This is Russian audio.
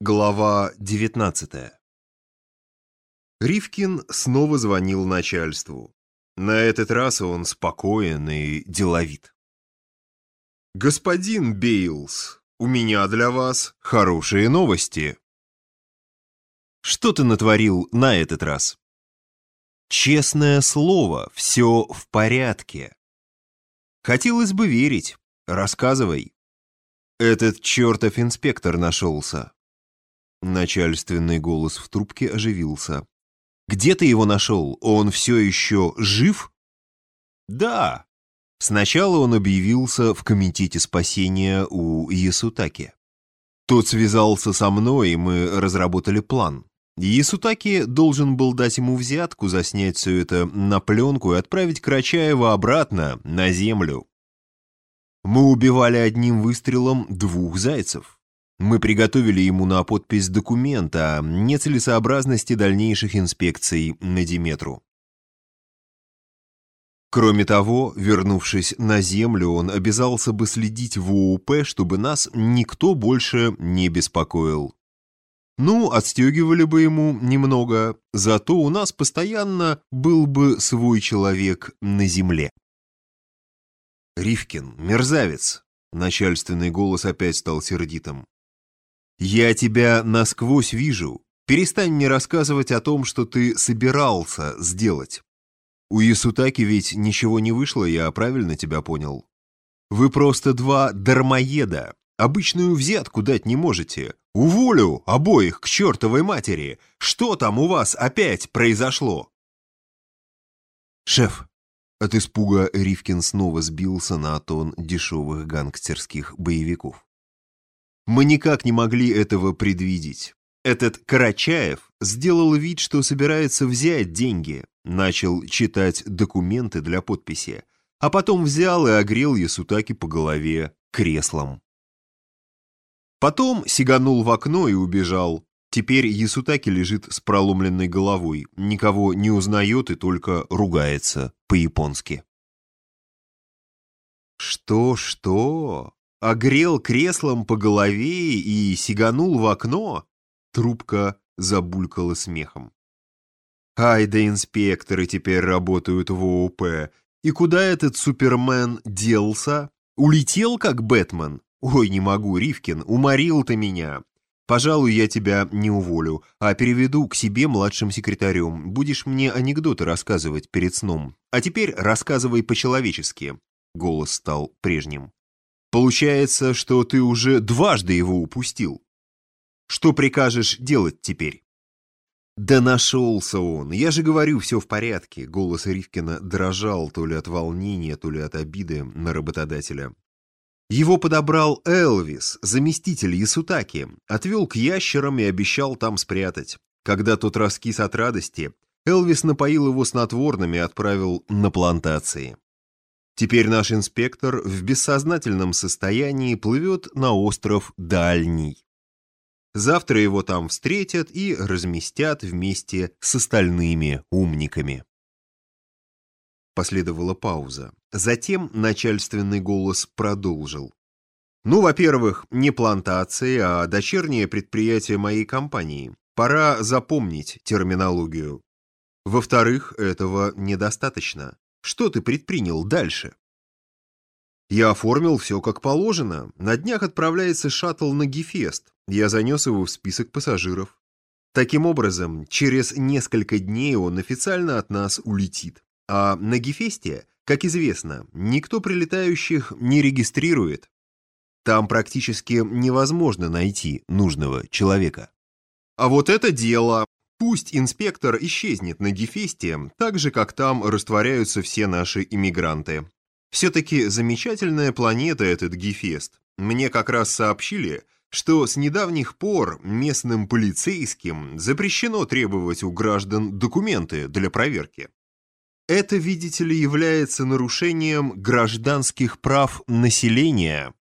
Глава 19 Ривкин снова звонил начальству. На этот раз он спокоен и деловит. «Господин Бейлс, у меня для вас хорошие новости». «Что ты натворил на этот раз?» «Честное слово, все в порядке». «Хотелось бы верить. Рассказывай». «Этот чертов инспектор нашелся». Начальственный голос в трубке оживился. «Где ты его нашел? Он все еще жив?» «Да». Сначала он объявился в комитете спасения у Ясутаки. Тот связался со мной, и мы разработали план. Ясутаки должен был дать ему взятку заснять все это на пленку и отправить Крачаева обратно, на землю. Мы убивали одним выстрелом двух зайцев. Мы приготовили ему на подпись документ о нецелесообразности дальнейших инспекций на Диметру. Кроме того, вернувшись на Землю, он обязался бы следить в ОУП, чтобы нас никто больше не беспокоил. Ну, отстегивали бы ему немного, зато у нас постоянно был бы свой человек на Земле. «Ривкин, мерзавец!» Начальственный голос опять стал сердитым. «Я тебя насквозь вижу. Перестань мне рассказывать о том, что ты собирался сделать. У Исутаки ведь ничего не вышло, я правильно тебя понял? Вы просто два дармоеда. Обычную взятку дать не можете. Уволю обоих к чертовой матери. Что там у вас опять произошло?» «Шеф», от испуга Ривкин снова сбился на тон дешевых гангстерских боевиков. Мы никак не могли этого предвидеть. Этот Карачаев сделал вид, что собирается взять деньги, начал читать документы для подписи, а потом взял и огрел Ясутаки по голове креслом. Потом сиганул в окно и убежал. Теперь Ясутаки лежит с проломленной головой, никого не узнает и только ругается по-японски. «Что-что?» Огрел креслом по голове и сиганул в окно, трубка забулькала смехом. Ай да инспекторы теперь работают в ОУП. И куда этот Супермен делся? Улетел, как Бэтмен? Ой, не могу, Ривкин, уморил ты меня. Пожалуй, я тебя не уволю, а переведу к себе младшим секретарем. Будешь мне анекдоты рассказывать перед сном. А теперь рассказывай по-человечески. Голос стал прежним. Получается, что ты уже дважды его упустил. Что прикажешь делать теперь? Да нашелся он. Я же говорю, все в порядке. Голос Ривкина дрожал то ли от волнения, то ли от обиды на работодателя. Его подобрал Элвис, заместитель Ясутаки, отвел к ящерам и обещал там спрятать. Когда тот раскис от радости, Элвис напоил его снотворными и отправил на плантации. Теперь наш инспектор в бессознательном состоянии плывет на остров Дальний. Завтра его там встретят и разместят вместе с остальными умниками. Последовала пауза. Затем начальственный голос продолжил. Ну, во-первых, не плантации, а дочернее предприятие моей компании. Пора запомнить терминологию. Во-вторых, этого недостаточно. Что ты предпринял дальше? Я оформил все как положено. На днях отправляется шаттл на Гефест. Я занес его в список пассажиров. Таким образом, через несколько дней он официально от нас улетит. А на Гефесте, как известно, никто прилетающих не регистрирует. Там практически невозможно найти нужного человека. А вот это дело! Пусть инспектор исчезнет на Гефесте, так же, как там растворяются все наши иммигранты. Все-таки замечательная планета этот Гефест. Мне как раз сообщили, что с недавних пор местным полицейским запрещено требовать у граждан документы для проверки. Это, видите ли, является нарушением гражданских прав населения.